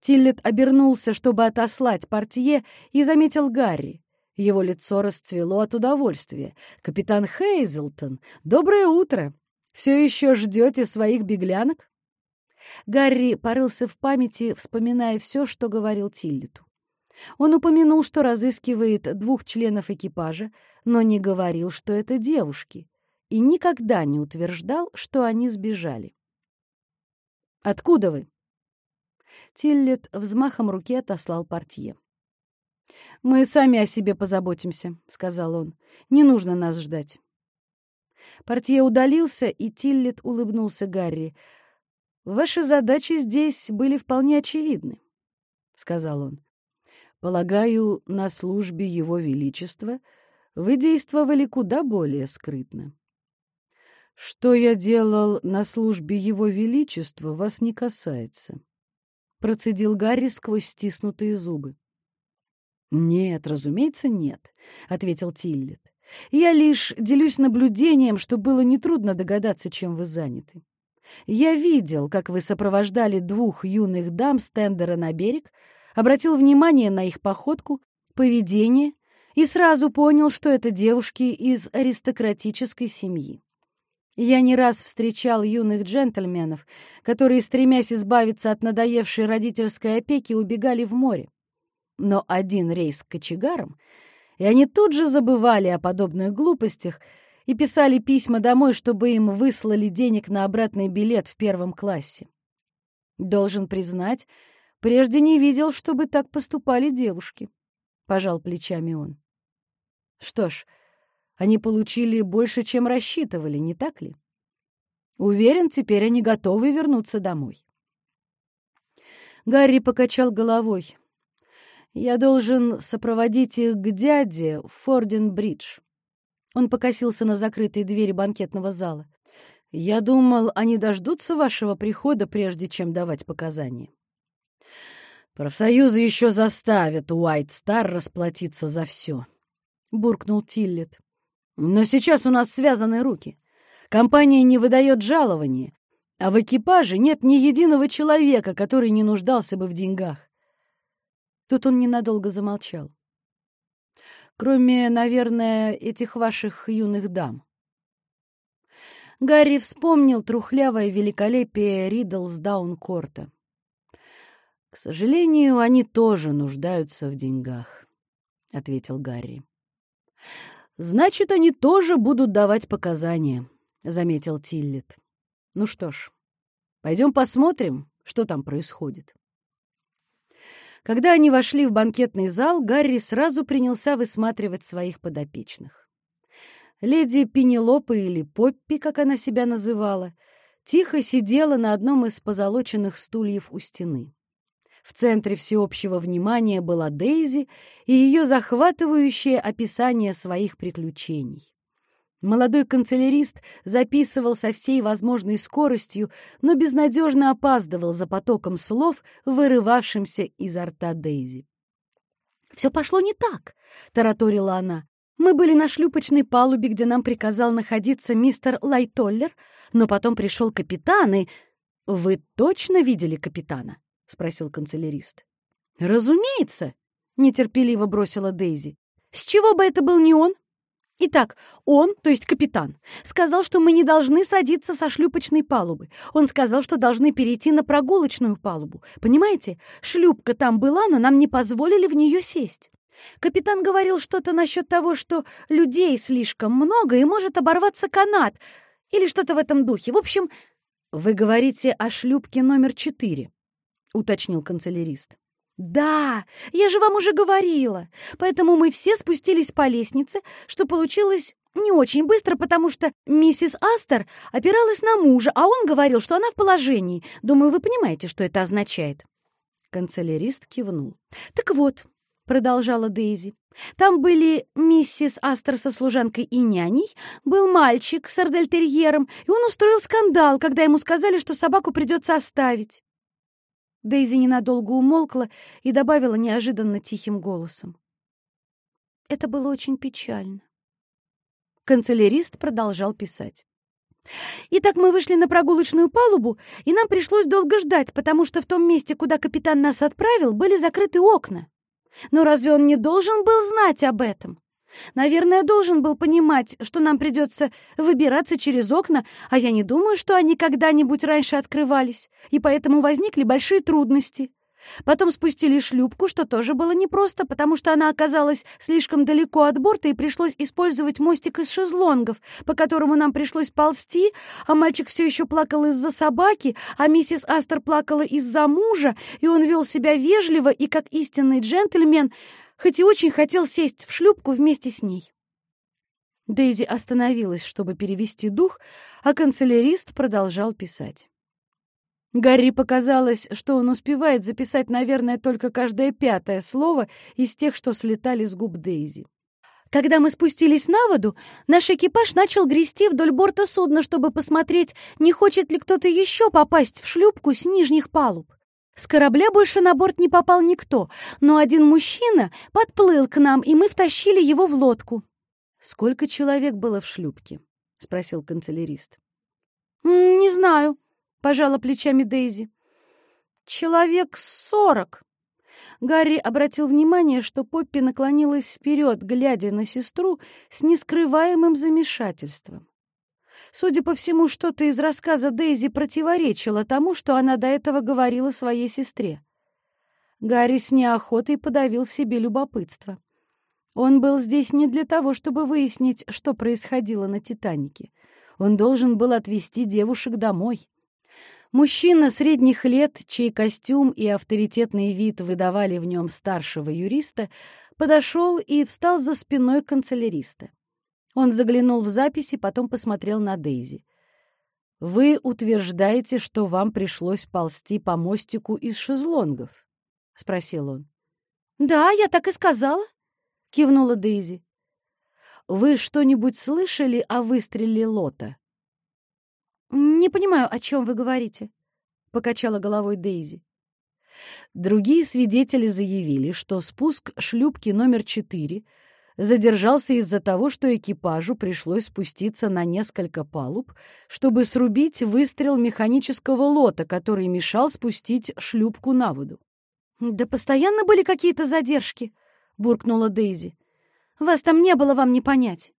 Тиллет обернулся, чтобы отослать портье, и заметил Гарри. Его лицо расцвело от удовольствия. «Капитан Хейзелтон, доброе утро! Все еще ждете своих беглянок?» Гарри порылся в памяти, вспоминая все, что говорил Тиллету. Он упомянул, что разыскивает двух членов экипажа, но не говорил, что это девушки, и никогда не утверждал, что они сбежали. «Откуда вы?» Тиллет взмахом руки отослал портье. «Мы сами о себе позаботимся», — сказал он. «Не нужно нас ждать». Портье удалился, и Тиллет улыбнулся Гарри. «Ваши задачи здесь были вполне очевидны», — сказал он. «Полагаю, на службе Его Величества вы действовали куда более скрытно». «Что я делал на службе Его Величества, вас не касается», — процедил Гарри сквозь стиснутые зубы. «Нет, разумеется, нет», — ответил Тиллет. Я лишь делюсь наблюдением, что было нетрудно догадаться, чем вы заняты. Я видел, как вы сопровождали двух юных дам с тендера на берег, обратил внимание на их походку, поведение и сразу понял, что это девушки из аристократической семьи. Я не раз встречал юных джентльменов, которые, стремясь избавиться от надоевшей родительской опеки, убегали в море. Но один рейс к кочегарам, и они тут же забывали о подобных глупостях и писали письма домой, чтобы им выслали денег на обратный билет в первом классе. Должен признать, прежде не видел, чтобы так поступали девушки. Пожал плечами он. Что ж, они получили больше, чем рассчитывали, не так ли? Уверен, теперь они готовы вернуться домой. Гарри покачал головой. «Я должен сопроводить их к дяде в Форден-Бридж». Он покосился на закрытые двери банкетного зала. «Я думал, они дождутся вашего прихода, прежде чем давать показания». «Профсоюзы еще заставят Уайт Стар расплатиться за все», — буркнул Тиллет. Но сейчас у нас связаны руки. Компания не выдает жалования, а в экипаже нет ни единого человека, который не нуждался бы в деньгах. Тут он ненадолго замолчал. Кроме, наверное, этих ваших юных дам. Гарри вспомнил трухлявое великолепие Ридлсдаун-корта. «К сожалению, они тоже нуждаются в деньгах», — ответил Гарри. «Значит, они тоже будут давать показания», — заметил Тиллет. «Ну что ж, пойдем посмотрим, что там происходит». Когда они вошли в банкетный зал, Гарри сразу принялся высматривать своих подопечных. Леди Пенелопа или Поппи, как она себя называла, тихо сидела на одном из позолоченных стульев у стены. В центре всеобщего внимания была Дейзи и ее захватывающее описание своих приключений. Молодой канцелярист записывал со всей возможной скоростью, но безнадежно опаздывал за потоком слов, вырывавшимся изо рта Дейзи. «Все пошло не так», — тараторила она. «Мы были на шлюпочной палубе, где нам приказал находиться мистер Лайтоллер, но потом пришел капитан, и...» «Вы точно видели капитана?» — спросил канцелярист. «Разумеется!» — нетерпеливо бросила Дейзи. «С чего бы это был не он?» Итак, он, то есть капитан, сказал, что мы не должны садиться со шлюпочной палубы. Он сказал, что должны перейти на прогулочную палубу. Понимаете, шлюпка там была, но нам не позволили в нее сесть. Капитан говорил что-то насчет того, что людей слишком много и может оборваться канат, или что-то в этом духе. В общем, вы говорите о шлюпке номер четыре. — уточнил канцелярист. «Да, я же вам уже говорила. Поэтому мы все спустились по лестнице, что получилось не очень быстро, потому что миссис Астер опиралась на мужа, а он говорил, что она в положении. Думаю, вы понимаете, что это означает». Канцелярист кивнул. «Так вот», — продолжала Дейзи, «там были миссис Астер со служанкой и няней, был мальчик с ардельтерьером, и он устроил скандал, когда ему сказали, что собаку придется оставить. Дейзи ненадолго умолкла и добавила неожиданно тихим голосом. Это было очень печально. Канцелярист продолжал писать. Итак, мы вышли на прогулочную палубу, и нам пришлось долго ждать, потому что в том месте, куда капитан нас отправил, были закрыты окна. Но разве он не должен был знать об этом? Наверное, должен был понимать, что нам придется выбираться через окна, а я не думаю, что они когда-нибудь раньше открывались, и поэтому возникли большие трудности. Потом спустили шлюпку, что тоже было непросто, потому что она оказалась слишком далеко от борта, и пришлось использовать мостик из шезлонгов, по которому нам пришлось ползти, а мальчик все еще плакал из-за собаки, а миссис Астер плакала из-за мужа, и он вел себя вежливо и, как истинный джентльмен, хоть и очень хотел сесть в шлюпку вместе с ней. Дейзи остановилась, чтобы перевести дух, а канцелярист продолжал писать. Гарри показалось, что он успевает записать, наверное, только каждое пятое слово из тех, что слетали с губ Дейзи. Когда мы спустились на воду, наш экипаж начал грести вдоль борта судна, чтобы посмотреть, не хочет ли кто-то еще попасть в шлюпку с нижних палуб. С корабля больше на борт не попал никто, но один мужчина подплыл к нам, и мы втащили его в лодку. «Сколько человек было в шлюпке?» — спросил канцелярист. «Не знаю», — пожала плечами Дейзи. «Человек сорок». Гарри обратил внимание, что Поппи наклонилась вперед, глядя на сестру с нескрываемым замешательством. Судя по всему, что-то из рассказа Дейзи противоречило тому, что она до этого говорила своей сестре. Гарри с неохотой подавил в себе любопытство. Он был здесь не для того, чтобы выяснить, что происходило на «Титанике». Он должен был отвезти девушек домой. Мужчина средних лет, чей костюм и авторитетный вид выдавали в нем старшего юриста, подошел и встал за спиной канцеляриста. Он заглянул в записи, потом посмотрел на Дейзи. «Вы утверждаете, что вам пришлось ползти по мостику из шезлонгов?» — спросил он. «Да, я так и сказала», — кивнула Дейзи. «Вы что-нибудь слышали о выстреле Лота?» «Не понимаю, о чем вы говорите», — покачала головой Дейзи. Другие свидетели заявили, что спуск шлюпки номер четыре — задержался из-за того, что экипажу пришлось спуститься на несколько палуб, чтобы срубить выстрел механического лота, который мешал спустить шлюпку на воду. «Да постоянно были какие-то задержки», — буркнула Дейзи. «Вас там не было, вам не понять».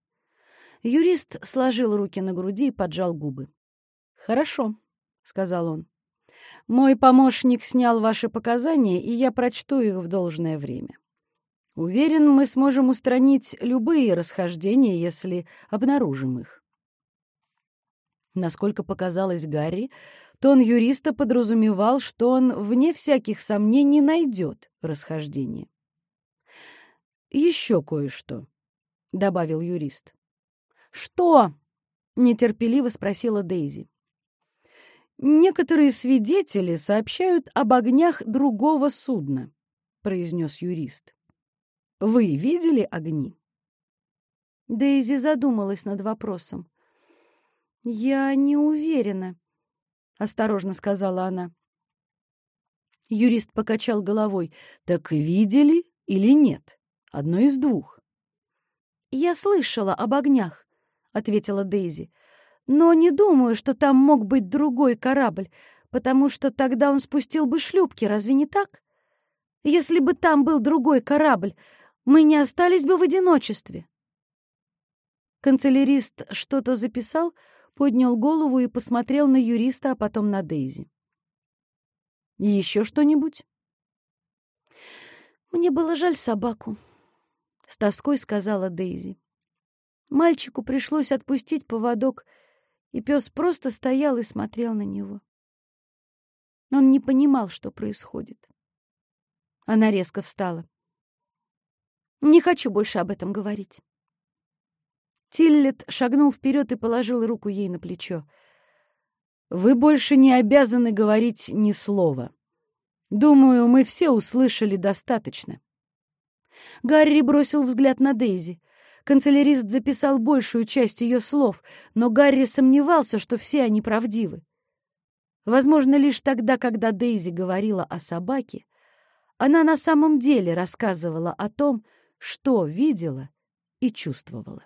Юрист сложил руки на груди и поджал губы. «Хорошо», — сказал он. «Мой помощник снял ваши показания, и я прочту их в должное время. Уверен, мы сможем устранить любые расхождения, если обнаружим их. Насколько показалось Гарри, тон юриста подразумевал, что он, вне всяких сомнений, найдет расхождение. «Еще кое-что», — добавил юрист. «Что?» — нетерпеливо спросила Дейзи. «Некоторые свидетели сообщают об огнях другого судна», — произнес юрист. Вы видели огни?» Дейзи задумалась над вопросом. «Я не уверена», — осторожно сказала она. Юрист покачал головой. «Так видели или нет? Одно из двух». «Я слышала об огнях», — ответила Дейзи. «Но не думаю, что там мог быть другой корабль, потому что тогда он спустил бы шлюпки, разве не так? Если бы там был другой корабль, мы не остались бы в одиночестве. Канцелярист что-то записал, поднял голову и посмотрел на юриста, а потом на Дейзи. «Еще что-нибудь?» «Мне было жаль собаку», — с тоской сказала Дейзи. Мальчику пришлось отпустить поводок, и пес просто стоял и смотрел на него. Он не понимал, что происходит. Она резко встала. Не хочу больше об этом говорить. Тиллет шагнул вперед и положил руку ей на плечо. «Вы больше не обязаны говорить ни слова. Думаю, мы все услышали достаточно». Гарри бросил взгляд на Дейзи. Канцелярист записал большую часть ее слов, но Гарри сомневался, что все они правдивы. Возможно, лишь тогда, когда Дейзи говорила о собаке, она на самом деле рассказывала о том, что видела и чувствовала.